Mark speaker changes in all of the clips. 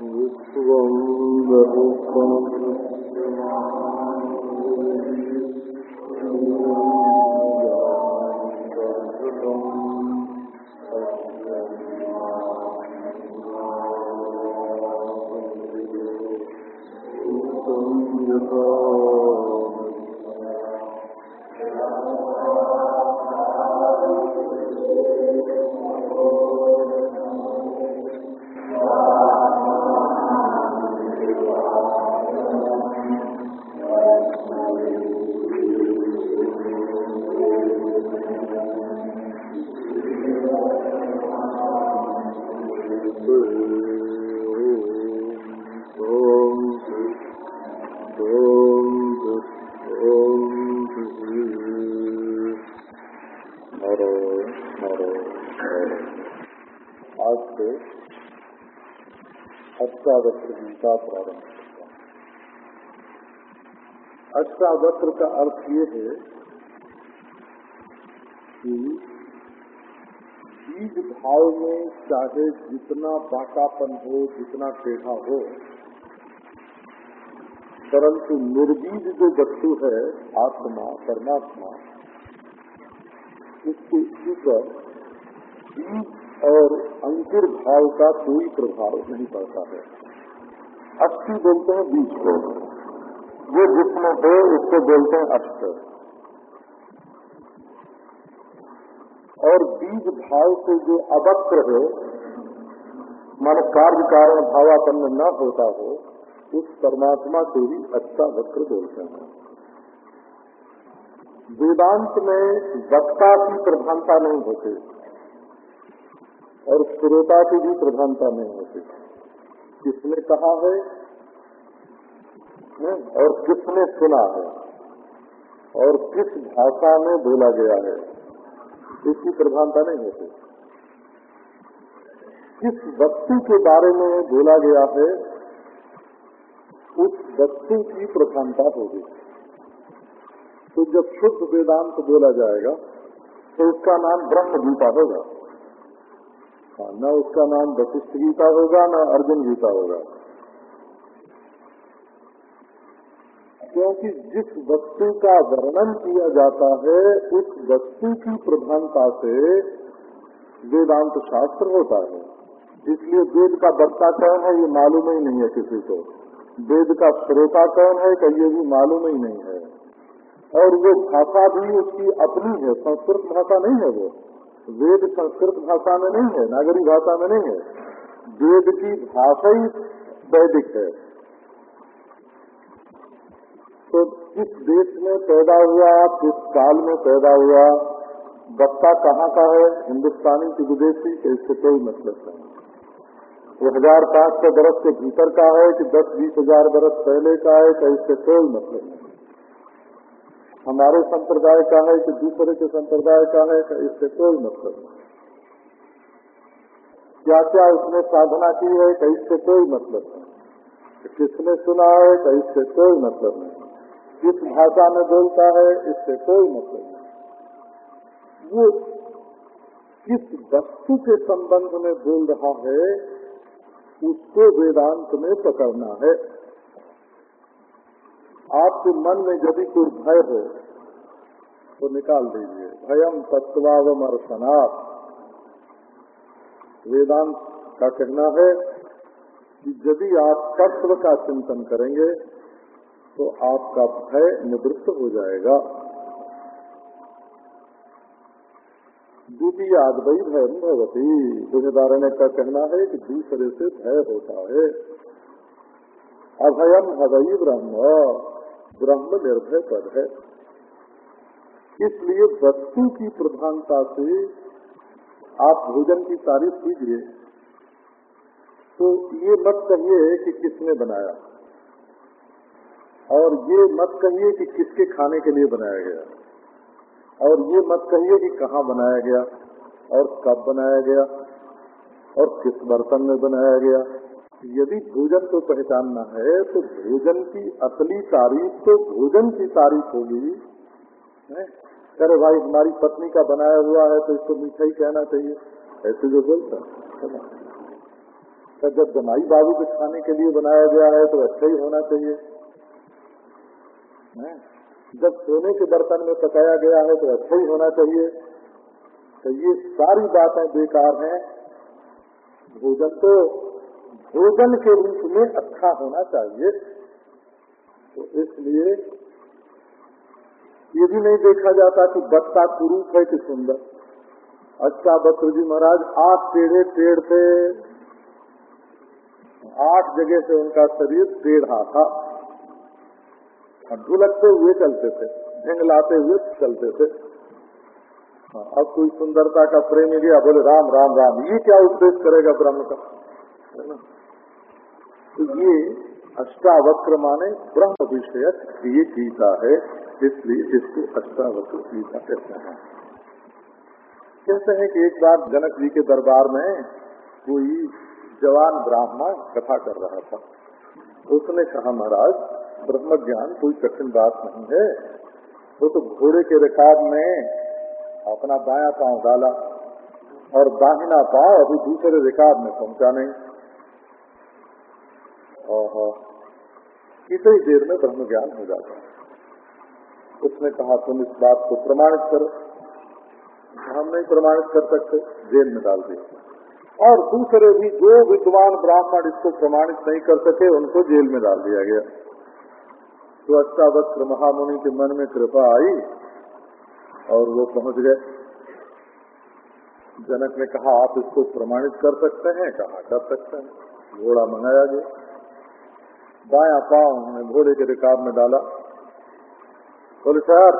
Speaker 1: विश्वं बहुकम् अष्टावक्र गीता प्रारंभ होगा अष्टावक्र का अर्थ ये है कि बीज भाव में चाहे जितना बाकापन हो, जितना टेढ़ा हो, परंतु निर्बीज जो वस्तु है, आत्मा, परमात्मा, उसके ऊपर बीज और अंकुर भाव का कोई प्रभाव नहीं पड़ता है। अस्थि बोलते हैं बीज को जो जिसमें हो उसको बोलते हैं अष्ट और बीज भाव से जो अवक्र हो, मान कार्य कारण भावापन्न न होता हो, उस परमात्मा को ही अच्छा वक्र बोलते हैं। वेदांत में वक्ता की प्रधानता नहीं होती, और श्रोता की भी प्रधानता नहीं होती। किसने कहा है? और किसने सुना है? और किस भाषा में बोला गया है? इसकी प्रधानता नहीं होती। किस वस्तु के बारे में बोला गया है, उस वस्तु की प्रधानता होगी। तो जब शुद्ध वेदांत बोला जाएगा तो उसका नाम ब्रह्म गीता होगा। न उसका नाम वशिष्ठ गीता होगा, न अर्जुन गीता होगा। क्योंकि जिस वस्तु का वर्णन किया जाता है, उस वस्तु की प्रधानता से वेदांत शास्त्र होता है। इसलिए वेद का वक्ता कौन है, ये मालूम ही नहीं है किसी को। वेद का श्रोता कौन है कि ये भी मालूम ही नहीं है। और वो भाषा भी उसकी अपनी है, संस्कृत भाषा नहीं है वो। वेद संस्कृत भाषा में नहीं है, नागरी भाषा में नहीं है। वेद की भाषा ही वैदिक है। तो किस देश में पैदा हुआ किस काल में पैदा हुआ वक्ता कहाँ का है? हिंदुस्तानी की विदेशी? के इससे कोई मतलब नहीं। वो हज़ार पाँच सौ बरस के भीतर का है कि दस बीस हज़ार बरस पहले का है कि इससे कोई मतलब नहीं। हमारे संप्रदाय का है कि दूसरे के संप्रदाय का है इससे कोई मतलब नहीं। क्या क्या उसने साधना की है कि इससे कोई मतलब नहीं। किसने सुना है कि इससे कोई मतलब नहीं। किस भाषा में बोलता है, इससे कोई मतलब नहीं। वो किस वस्तु के संबंध में बोल रहा है, उसको वेदांत में पकड़ना है। आपके मन में यदि कोई भय हो तो निकाल दीजिए। भयम तत्वावम तत्वावमर्शनाथ वेदांत का कहना है कि यदि आप तत्व का चिंतन करेंगे तो आपका भय निवृत्त हो जाएगा। द्वितीय आदवई भय भगवती बुझदारण्य का कहना है कि दूसरे से भय होता है। अभयम हवई ब्रह्म। ब्रह्म निर्भय पद है। इसलिए वस्तु की प्रधानता से आप भोजन की तारीफ़ कीजिए। तो ये मत कहिए कि किसने बनाया। और ये मत कहिए कि किसके खाने के लिए बनाया गया। और ये मत कहिए कि कहाँ बनाया गया, और कब बनाया गया, और किस बर्तन में बनाया गया। यदि भोजन को पहचानना है तो भोजन की असली तारीफ़ तो भोजन की तारीफ़ होगी। अरे भाई, हमारी पत्नी का बनाया हुआ है तो इसको मीठा ही कहना चाहिए। ऐसे जो बोलता तो जब जमाई बाबू के खाने के लिए बनाया गया है तो अच्छा ही होना चाहिए। हैं? जब सोने के बर्तन में पकाया गया है तो अच्छा ही होना चाहिए। तो ये सारी बातें बेकार हैं। भोजन तो भोजन के रूप में अच्छा होना चाहिए। तो इसलिए ये भी नहीं देखा जाता कि बच्चा कुरूप है कि सुंदर। अच्छा बत्र जी महाराज आठ टेढ़े पेड़ थे। आठ जगह से उनका शरीर टेढ़ा था। ढुलकते हुए चलते थे ढिंगलाते हुए चलते थे। हाँ, अब कोई सुंदरता का प्रेम गया बोले राम राम राम ये क्या उपदेश करेगा ब्रह्म का? है ना? तो ये अष्टावक्र माने ब्रह्म विषयक ये गीता है, इसलिए इसको अष्टावक्र गीता कहते हैं। कहते हैं कि एक बार जनक जी के दरबार में कोई जवान ब्राह्मण कथा कर रहा था। उसने कहा, महाराज ब्रह्म ज्ञान कोई कठिन बात नहीं है। वो तो घोड़े के रिकाब में अपना दाया पाँव डाला और दाहिना पाँव अभी दूसरे रिकाब में पहुँचा नहीं। इतनी देर में ब्रह्म ज्ञान हो जाता है। उसने कहा, तुम इस बात को प्रमाणित करो। हम नहीं प्रमाणित कर सकते, जेल में डाल दिया और दूसरे भी, जो विद्वान ब्राह्मण इसको प्रमाणित नहीं कर सके, उनको जेल में डाल दिया गया। तो अच्छा वस्त्र महामुनि के मन में कृपा आई और वो पहुँच गए। जनक ने कहा, आप इसको प्रमाणित कर सकते हैं? कहा, कर सकते हैं। घोड़ा मंगाया गया। बाया पाँव उन्होंने घोड़े के रिकाब में डाला। बोले सर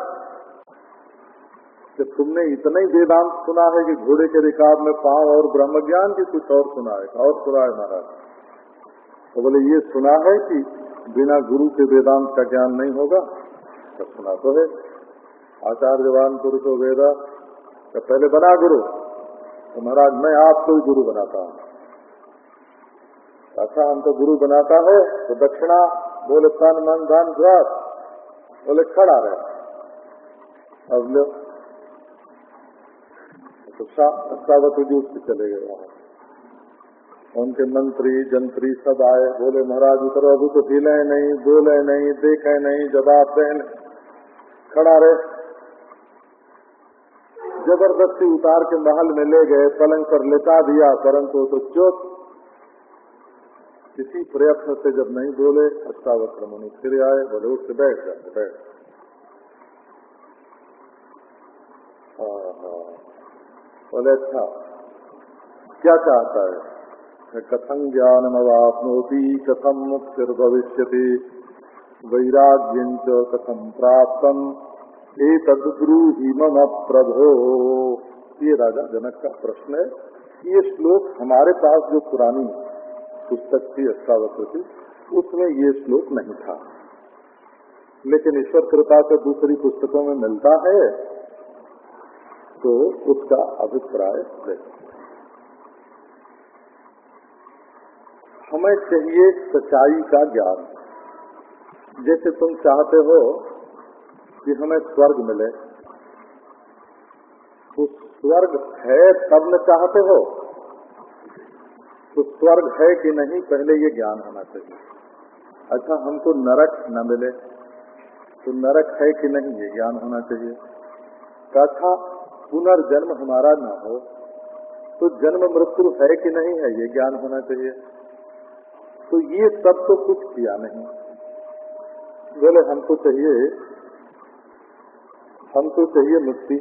Speaker 1: कि तुमने इतना ही वेदांत सुना है कि घोड़े के रिकाब में पाँव और ब्रह्म ज्ञान की कुछ और सुना है, और सुना है महाराज। तो बोले, ये सुना है कि बिना गुरु के वेदांत का ज्ञान नहीं होगा? तो सुना तो है। आचार्यवान पुरुषो वेदा तो पहले बना गुरु तो महाराज, मैं आपको ही गुरु बनाता हूँ। अच्छा हम तो गुरु बनाता है तो दक्षिणा बोले तन मन धन द्वार बोले खड़ा रहे। अब लो। तो सावत जी उससे चले गए उनके मंत्री, जंत्री सब आए, बोले, महाराज उतरो अभी तो हिले नहीं, बोले नहीं, देखे नहीं, जवाब दे खड़ा रहे। ज़बरदस्ती उतार के महल में ले गए, पलंग पर लेटा दिया, परंतु तो चुप किसी प्रयत्न से जब नहीं बोले अष्टावक्र मुनि फिर आए बोले उठ से बैठ जाए बैठ। बोले अच्छा क्या चाहता है? कथम ज्ञान अवापनोती कथम मुक्तिर भविष्य वैराग्यं कथम प्राप्तम ए तद्ब्रूहि मम प्रभो। ये राजा, जनक का प्रश्न है ये श्लोक हमारे पास जो पुरानी पुस्तक अष्टावक्र थी उसमें ये श्लोक नहीं था। लेकिन ईश्वर कृपा से दूसरी पुस्तकों में मिलता है तो उसका अभिप्राय हमें चाहिए सच्चाई का ज्ञान। जैसे तुम चाहते हो कि हमें स्वर्ग मिले तो स्वर्ग है तब न चाहते हो। तो स्वर्ग है कि नहीं, पहले ये ज्ञान होना चाहिए। अच्छा हमको नरक न मिले तो नरक है कि नहीं, ये ज्ञान होना चाहिए। अच्छा पुनर्जन्म हमारा न हो तो जन्म मृत्यु है कि नहीं है, ये ज्ञान होना चाहिए। तो ये सब तो कुछ किया नहीं। बोले, हमको चाहिए हमको चाहिए मुक्ति।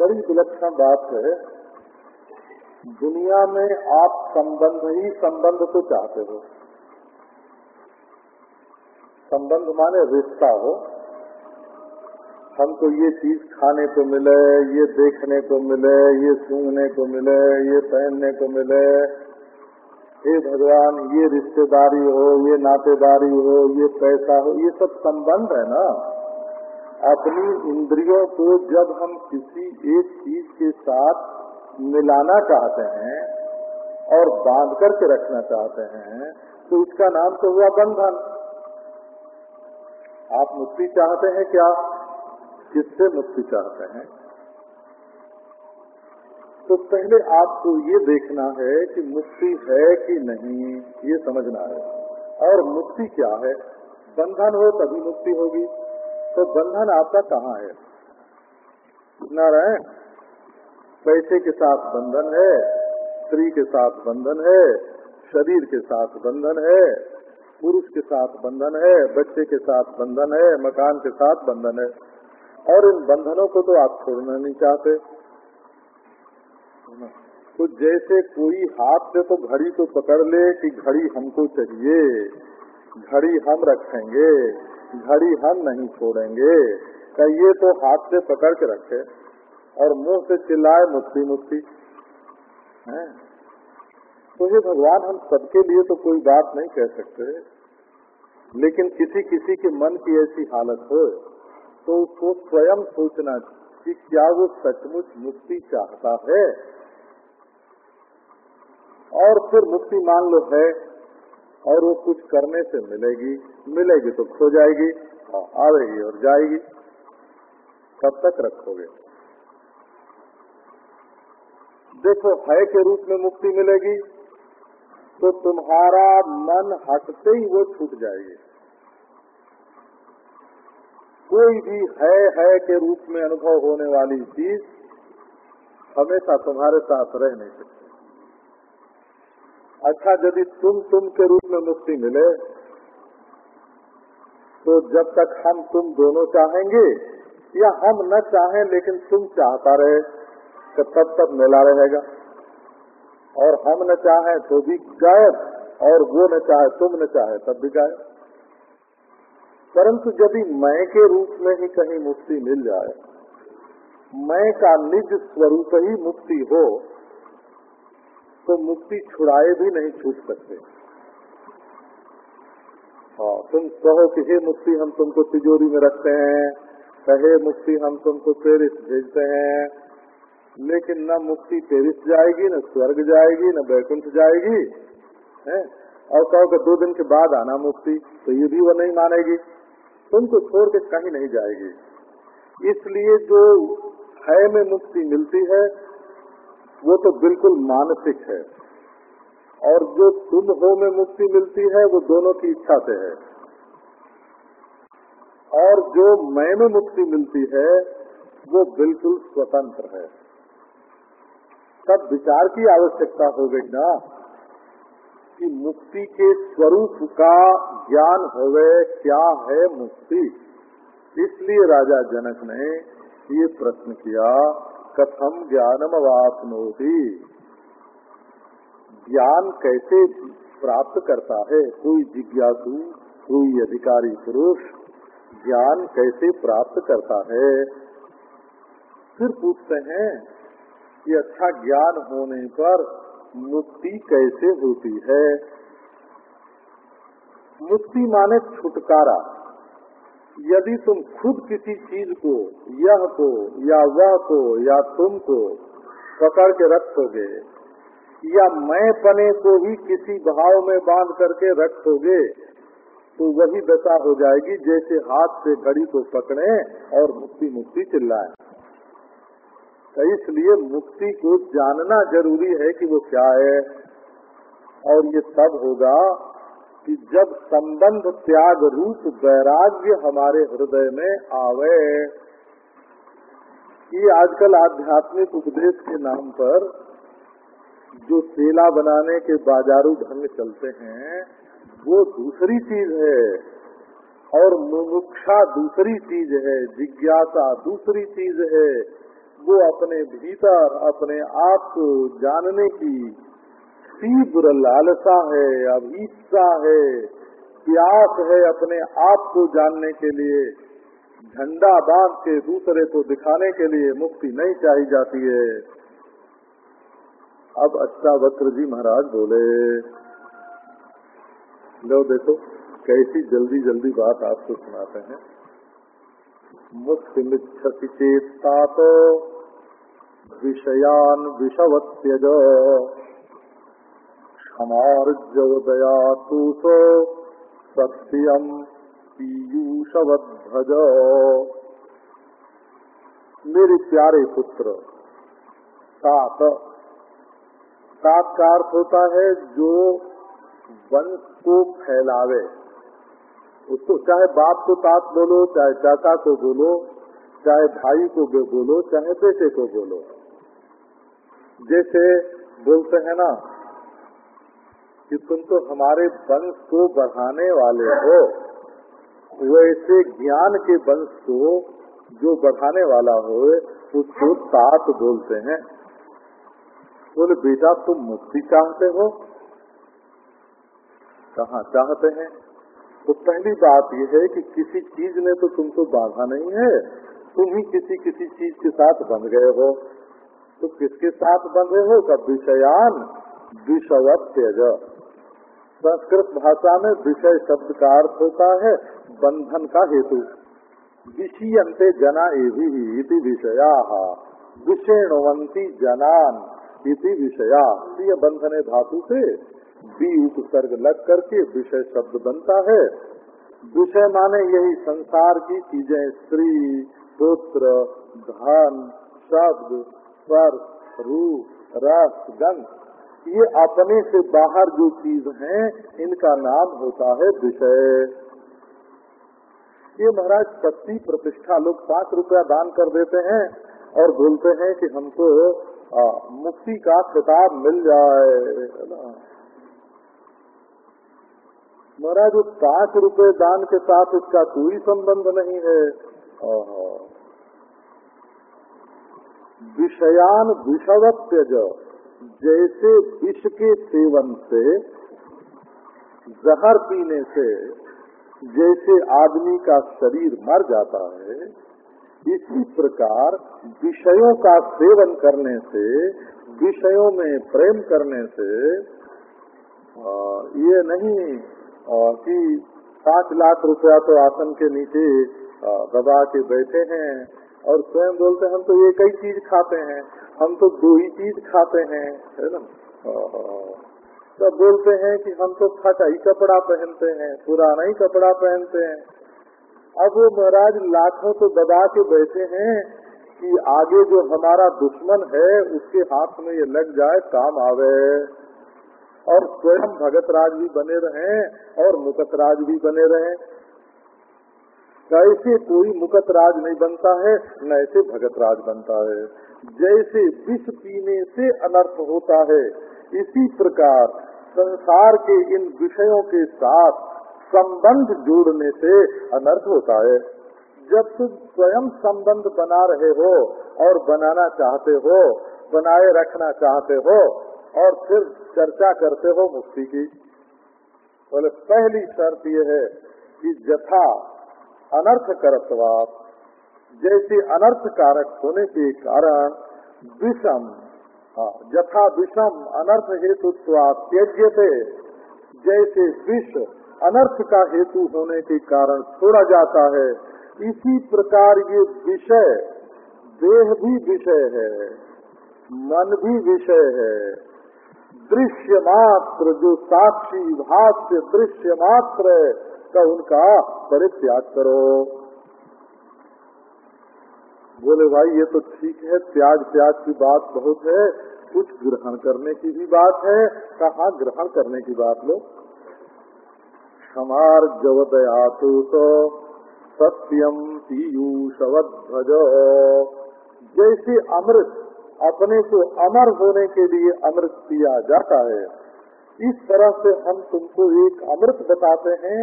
Speaker 1: बड़ी विलक्षण बात है दुनिया में आप संबंध ही संबंध तो चाहते हो। संबंध माने रिश्ता हो। हमको ये चीज़ खाने को मिले, ये देखने को मिले, ये सूंघने को मिले, ये पहनने को मिले। हे भगवान, ये रिश्तेदारी हो, ये नातेदारी हो, ये पैसा हो, ये सब संबंध है ना? अपनी इंद्रियों को जब हम किसी एक चीज़ के साथ मिलाना चाहते हैं और बाँध करके रखना चाहते हैं तो इसका नाम तो हुआ बंधन। आप मुक्ति चाहते हैं क्या? किससे मुक्ति चाहते हैं? तो पहले आपको ये देखना है कि मुक्ति है कि नहीं, ये समझना है। और मुक्ति क्या है? बंधन हो तभी मुक्ति होगी। तो बंधन आपका कहाँ है? नारायण? पैसे के साथ बंधन है, स्त्री के साथ बंधन है, शरीर के साथ बंधन है, पुरुष के साथ बंधन है, बच्चे के साथ बंधन है, मकान के साथ बंधन है। और इन बंधनों को तो आप छोड़ना नहीं चाहते। तो जैसे कोई हाथ से तो घड़ी को पकड़ ले कि घड़ी हमको चाहिए, घड़ी हम रखेंगे, घड़ी हम नहीं छोड़ेंगे ये तो हाथ से पकड़ के रखे। और मुँह से चिल्लाए मुक्ति मुक्ति है? तो ये भगवान हम सबके लिए तो कोई बात नहीं कह सकते। लेकिन किसी किसी के मन की ऐसी हालत हो तो उसको स्वयं सोचना कि क्या वो सचमुच मुक्ति चाहता है? और फिर मुक्ति मान लो है, और वो कुछ करने से मिलेगी। मिलेगी तो खो जाएगी आवेगी और जाएगी। कब तक रखोगे। देखो है के रूप में मुक्ति मिलेगी तो तुम्हारा मन हटते ही वो छूट जाएगी। कोई भी है है के रूप में अनुभव होने वाली चीज़ हमेशा तुम्हारे साथ रह नहीं सकती। अच्छा यदि तुम तुम के रूप में मुक्ति मिले तो जब तक हम तुम दोनों चाहेंगे, या हम न चाहें, लेकिन तुम चाहता रहे तो तब तक मिला रहेगा। और हम न चाहे तो भी गायब और वो न चाहे, तुम न चाहे, तब भी गायब परंतु यदि मैं के रूप में ही कहीं मुक्ति मिल जाए, मैं का निज स्वरूप ही मुक्ति हो तो मुक्ति छुड़ाए भी नहीं छूट सकते। हाँ तुम कहो कि हे मुक्ति, हम तुमको तिजोरी में रखते हैं, कहे मुक्ति, हम तुमको पेरिस भेजते हैं। लेकिन न मुक्ति पेरिस जाएगी, न स्वर्ग जाएगी, न बैकुंठ जाएगी, है? और कहो कि दो दिन के बाद आना मुक्ति तो ये भी वो नहीं मानेगी। तुमको छोड़ के कहीं नहीं जाएगी। इसलिए जो है में मुक्ति मिलती है, वो तो बिल्कुल मानसिक है। और जो तुम हो में मुक्ति मिलती है, वो दोनों की इच्छा से है। और जो मैं में मुक्ति मिलती है, वो बिल्कुल स्वतंत्र है। तब विचार की आवश्यकता हो गई ना। कि मुक्ति के स्वरूप का ज्ञान होवे, क्या है मुक्ति? इसलिए राजा जनक ने ये प्रश्न किया, कथम ज्ञानम अवापनोति। ज्ञान कैसे प्राप्त करता है? कोई जिज्ञासु, कोई अधिकारी पुरुष, ज्ञान कैसे प्राप्त करता है? फिर पूछते हैं कि अच्छा ज्ञान होने पर मुक्ति कैसे होती है? मुक्ति माने छुटकारा। यदि तुम खुद किसी चीज़ को, यह को, या वह को, या तुम को पकड़ के रखोगे, या मैं पने को ही किसी भाव में बाँध करके रखोगे तो वही दशा हो जाएगी जैसे हाथ से घड़ी को पकड़े और मुक्ति मुक्ति चिल्लाए। इसलिए मुक्ति को जानना ज़रूरी है कि वो क्या है। और ये तब होगा कि जब संबंध त्याग रूप वैराग्य हमारे हृदय में आवे। ये आजकल आध्यात्मिक उपदेश के नाम पर जो सेला बनाने के बाजारू ढंग चलते हैं, वो दूसरी चीज़ है। और मुमुक्षा दूसरी चीज़ है, जिज्ञासा दूसरी चीज़ है। वो अपने भीतर, अपने आप को जानने की तीव्र लालसा है अभीसा है, प्यास है अपने आप को जानने के लिए। झंडा बाँध के दूसरे को दिखाने के लिए मुक्ति नहीं चाही जाती है। अब अच्छा वक्र जी महाराज बोले, लो देखो, कैसी जल्दी जल्दी बात आपको सुनाते हैं। मुक्ति मिच्छति चेता तो विषयान विषवत्यज। समार्जवदया तूसो सत्यम पीयूषवध्वज मेरे प्यारे पुत्र, तात। तात का अर्थ होता है जो वंश को फैलावे। उसको चाहे बाप को तात बोलो, चाहे चाचा को बोलो, चाहे भाई को बोलो, चाहे बेटे को बोलो। जैसे बोलते हैं ना कि तुम तो हमारे वंश को बढ़ाने वाले हो, वैसे ज्ञान के वंश को जो बढ़ाने वाला हो, उसको तात बोलते हैं। बोले, बेटा, तुम मुक्ति चाहते हो? कहा चाहते हैं? तो पहली बात यह है कि किसी चीज़ ने तो तुमको बाधा नहीं है। तुम ही किसी किसी चीज़ के साथ बंध गए हो। तो किसके साथ बंधे हो? का विषयान विषय त्यज। संस्कृत भाषा में विषय शब्द का अर्थ होता है बंधन का हेतु। विषयंते जना एवं विषया। विषेणवंती जनान इति विषया। ये बंधने धातु से बी उपसर्ग लग करके विषय शब्द बनता है। विषय माने यही संसार की चीज़ें, स्त्री, पुत्र, धन, शब्द स्पर्श रूप, रस, गंध, ये अपने से बाहर जो चीज़ हैं, इनका नाम होता है विषय। ये महाराज शक्ति प्रतिष्ठा लोग पाँच रुपया दान कर देते हैं और बोलते हैं कि हमको मुक्ति का खिताब मिल जाए महाराज पाँच रुपए दान के साथ इसका कोई संबंध नहीं है। विषयान विषवत्यज। जैसे विष के सेवन से, जहर पीने से, जैसे आदमी का शरीर मर जाता है, इसी प्रकार विषयों का सेवन करने से, विषयों में प्रेम करने से ये नहीं कि पाँच लाख रुपया तो आसन के नीचे दबा के बैठे हैं और स्वयं बोलते हम तो एक ही चीज़ खाते हैं, हम तो दो ही चीज़ खाते हैं। है ना? तो बोलते हैं कि हम तो फटा ही कपड़ा पहनते हैं, पुराना ही कपड़ा पहनते हैं। अब वो महाराज लाखों तो दबा के बैठे हैं कि आगे जो हमारा दुश्मन है, उसके हाथ में ये लग जाए, काम आवे। और स्वयं भगत राज भी बने रहे और मुकत राज भी बने रहे। कैसे कोई मुकत राज नहीं बनता है, न ऐसे भगत राज बनता है। जैसे विष पीने से अनर्थ होता है, इसी प्रकार संसार के इन विषयों के साथ संबंध जोड़ने से अनर्थ होता है। जब तुम स्वयं संबंध बना रहे हो और बनाना चाहते हो, बनाए रखना चाहते हो, और फिर चर्चा करते हो मुक्ति की। बोले, पहली शर्त यह है कि जथा अनर्थ करत्वात जैसे अनर्थ कारक होने के कारण विषम जथा विषम अनर्थ हेतु त्यज्य थे जैसे विष अनर्थ का हेतु होने के कारण छोड़ा जाता है, इसी प्रकार ये विषय, देह भी विषय है, मन भी विषय है। दृश्य मात्र, जो साक्षी, भाष्य दृश्य मात्र का उनका परित्याग करो। बोले, भाई, ये तो ठीक है, त्याग त्याग की बात बहुत है, कुछ ग्रहण करने की भी बात है। कहा, ग्रहण करने की बात लो। क्षमार जवदयातु तो सत्यम पीयूषवत भज जैसे अमृत, अपने को अमर होने के लिए अमृत पिया जाता है, इस तरह से हम तुमको एक अमृत बताते हैं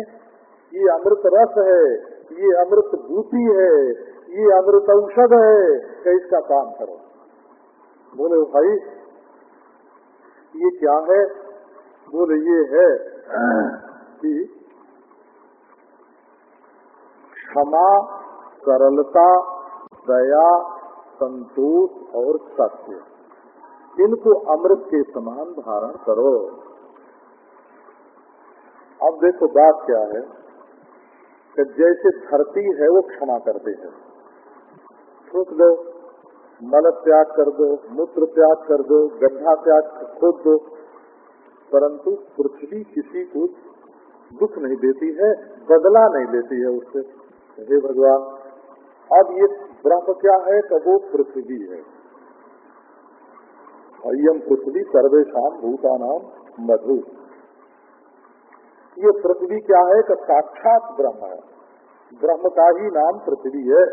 Speaker 1: ये अमृत रस है, ये अमृत भूति है, ये अमृत औषध है, कि इसका काम करो। बोले, भाई, ये क्या है? बोले, ये है कि क्षमा, सरलता, दया, संतोष और सत्य। इनको अमृत के समान धारण करो। अब देखो बात क्या है। कि जैसे धरती है वो क्षमा करते हैं थूक दो मल त्याग कर दो, मूत्र त्याग कर दो गड्ढा त्याग खोद दो, परंतु पृथ्वी किसी को दुख नहीं देती है, बदला नहीं देती है उससे। हे भगवान, अब ये ब्रह्म क्या है तो वो पृथ्वी है? अयम पृथ्वी सर्वेशा भूतानाम मधु। ये पृथ्वी क्या है? का साक्षात ब्रह्म है। ब्रह्म का ही नाम पृथ्वी है।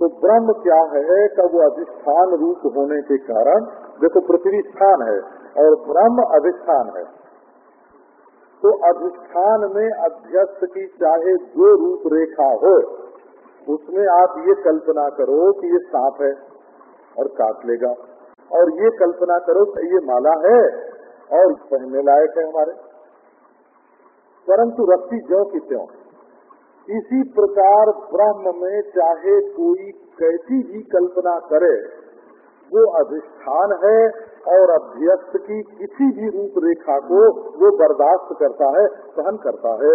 Speaker 1: तो ब्रह्म क्या है का वो अधिष्ठान रूप होने के कारण, देखो पृथ्वी स्थान है और ब्रह्म अधिष्ठान है। तो अधिष्ठान में अध्यस्त की चाहे जो रूप रेखा हो, उसमें आप ये कल्पना करो कि ये सांप है और काट लेगा। और ये कल्पना करो कि ये माला है और पहनने लायक है हमारे। परंतु रस्सी ज्यो की त्यों इसी प्रकार ब्रह्म में चाहे कोई कैसी भी कल्पना करे, वो अधिष्ठान है और अभ्यस्त की किसी भी रूप रेखा को वो बर्दाश्त करता है, सहन करता है।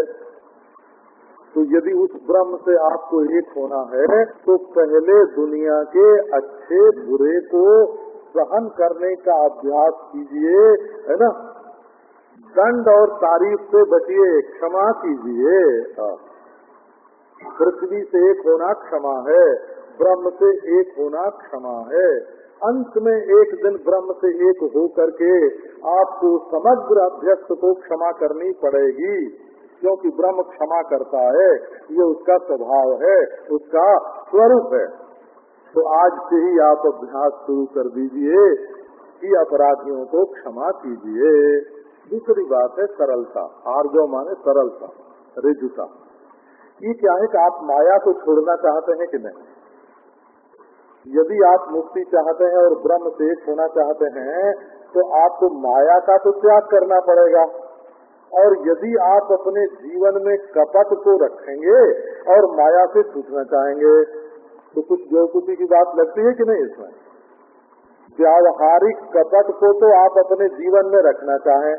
Speaker 1: तो यदि उस ब्रह्म से आपको एक होना है तो पहले दुनिया के अच्छे बुरे को सहन करने का अभ्यास कीजिए, है ना? दंड और तारीफ़ से बचिए, क्षमा कीजिए। पृथ्वी से एक होना क्षमा है, ब्रह्म से एक होना क्षमा है। अंत में एक दिन ब्रह्म से एक हो करके आपको समग्र अध्यक्ष को क्षमा करनी पड़ेगी, क्योंकि ब्रह्म क्षमा करता है। ये उसका स्वभाव है, उसका स्वरूप है। तो आज से ही आप अभ्यास शुरू कर दीजिए कि अपराधियों को क्षमा कीजिए। दूसरी बात है सरलता आर्जो माने सरलता रिजुता। ये क्या है कि आप माया को छोड़ना चाहते हैं कि नहीं? यदि आप मुक्ति चाहते हैं और ब्रह्म से एक होना चाहते हैं तो आपको माया का तो त्याग करना पड़ेगा। और यदि आप अपने जीवन में कपट को रखेंगे और माया से छूटना चाहेंगे तो कुछ बेवकूफ़ी की बात लगती है कि नहीं इसमें? व्यावहारिक कपट को तो आप अपने जीवन में रखना चाहें।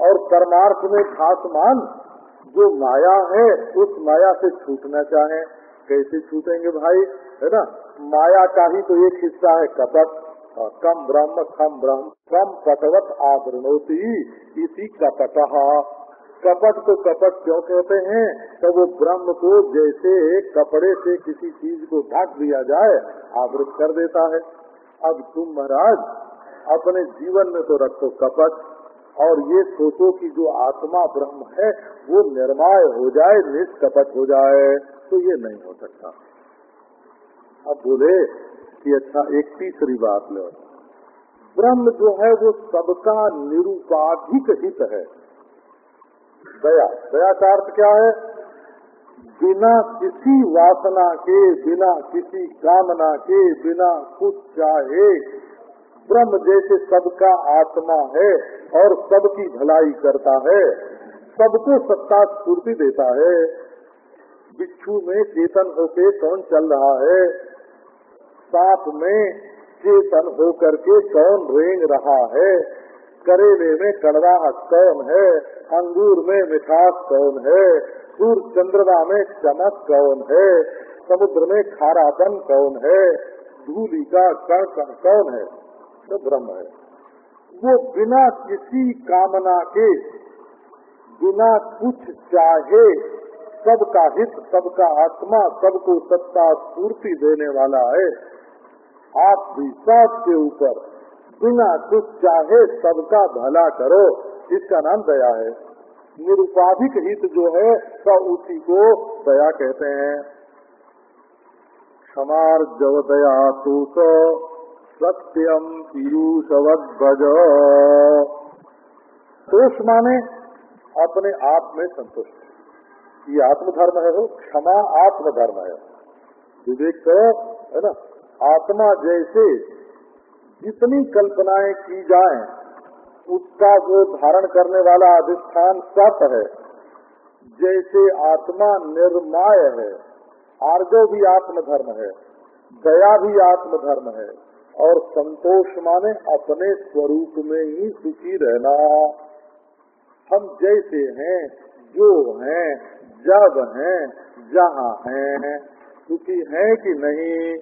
Speaker 1: और परमार्थ में खास मान, जो माया है, उस माया से छूटना चाहे। कैसे छूटेंगे भाई? है ना? माया का ही तो एक हिस्सा है, कपट। कम ब्रह्म, खम ब्रह्म, कम पटवत आवरणोती इसी कपट। कपट तो कपट क्यों कहते हैं? तो वो ब्रह्म को जैसे कपड़े से किसी चीज़ को ढक दिया जाए, आवृत कर देता है। अब तुम महाराज, अपने जीवन में तो रखो कपट। और ये सोचो कि जो आत्मा ब्रह्म है, वो निर्माय हो जाए, निष्कपट हो जाए तो ये नहीं हो सकता। अब बोले कि अच्छा एक तीसरी बात लो। ब्रह्म जो है, वो सबका निरुपाधिक हित है। दया। दया का अर्थ क्या है? बिना किसी वासना के, बिना किसी कामना के, बिना कुछ चाहे ब्रह्म जैसे सबका आत्मा है और सबकी भलाई करता है, सबको सत्ता स्फूर्ति देता है। बिच्छू में चेतन होके कौन चल रहा है? सांप में चेतन होकर के कौन रेंग रहा है? करेले में कड़वाहट कौन है? अंगूर में मिठास कौन है? सूर्य चंद्रमा में चमक कौन है? समुद्र में खारापन कौन है? धूली का कण कौन है? तो ब्रह्म है। वो बिना किसी कामना के, बिना कुछ चाहे, सबका हित, सबका आत्मा, सबको सत्ता, स्फूर्ति देने वाला है। आप भी के ऊपर, बिना कुछ चाहे, सबका भला करो। इसका नाम दया है। निरुपाधिक हित जो है तो उसी को दया कहते हैं। क्षमार जव दया तो सत्यम पीयूषवत भज तोष माने अपने आप में संतुष्ट। ये आत्मधर्म है वो क्षमा आत्मधर्म है। विवेक तो है ना? आत्मा जैसे जितनी कल्पनाएँ की जाएँ, उसका वो धारण करने वाला अधिष्ठान सत है। जैसे आत्मा निर्माय है आर्जो भी आत्मधर्म है, दया भी आत्मधर्म है। और संतोष माने अपने स्वरूप में ही सुखी रहना। हम जैसे हैं, जो हैं, जब हैं, जहाँ हैं, सुखी हैं कि नहीं?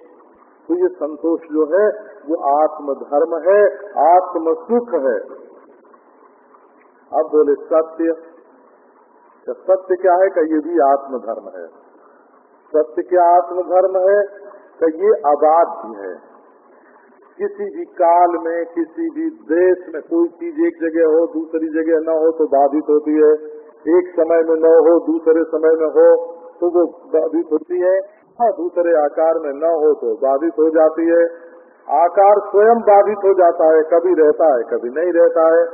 Speaker 1: तो ये संतोष जो है, वो आत्म धर्म है आत्म सुख है। अब बोले सत्य। तो सत्य क्या है? कि ये भी आत्म धर्म है। सत्य क्या आत्म धर्म है? कि ये भी है। किसी भी काल में, किसी भी देश में, कोई चीज़ एक जगह हो, दूसरी जगह न हो तो बाधित होती है। एक समय में न हो, दूसरे समय में हो तो वो बाधित होती है। हाँ दूसरे आकार में न हो तो बाधित हो जाती है। आकार स्वयं बाधित हो जाता है, कभी रहता है, कभी नहीं रहता है।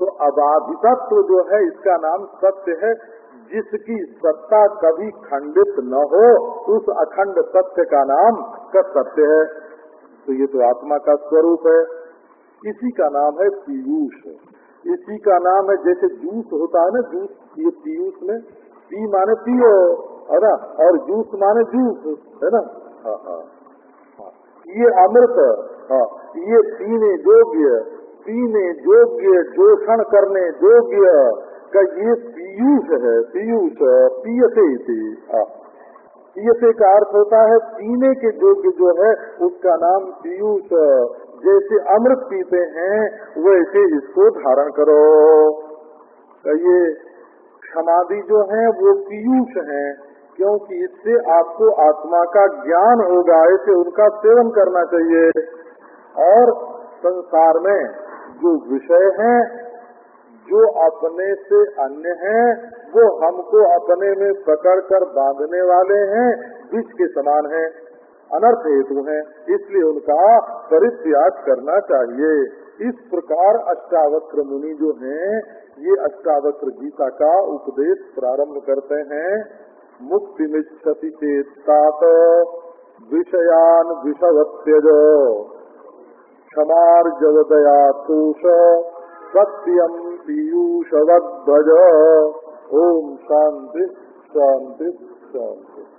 Speaker 1: तो अबाधितत्व जो है, इसका नाम सत्य है। जिसकी सत्ता कभी खंडित न हो, उस अखंड सत्य का नाम सत्य है। तो ये तो आत्मा का स्वरूप है। इसी का नाम है पीयूष। इसी का नाम है जैसे जूस होता है ना, जूस ये पीयूष में, पी माने पियो, है ना? और जूस माने जूस, है ना? हाँ हाँ। ये अमृत हाँ ये पीने योग्य पीने योग्य, जोषण करने योग्य, का ये पीयूष है, पीयूष, पीयते पीयते का अर्थ होता है, पीने के योग्य जो है, उसका नाम पीयूष जैसे अमृत पीते हैं, वैसे इसको धारण करो। ये समाधि जो है, वो पीयूष है, क्योंकि इससे आपको आत्मा का ज्ञान होगा ऐसे उनका सेवन करना चाहिए। और संसार में जो विषय हैं जो अपने से अन्य हैं, वो हमको अपने में पकड़ कर बांधने वाले हैं विष के समान हैं, अनर्थ हेतु हैं, इसलिए उनका परित्याग करना चाहिए। इस प्रकार अष्टावक्र मुनि जो हैं, ये अष्टावक्र गीता का उपदेश प्रारंभ करते हैं। मुक्ति मिच्छति चेतात विषयान विषवत्यज, क्षमार्जवदया तोष। सत्यम पीयूषवद्भज ओम शांति शांति शांति।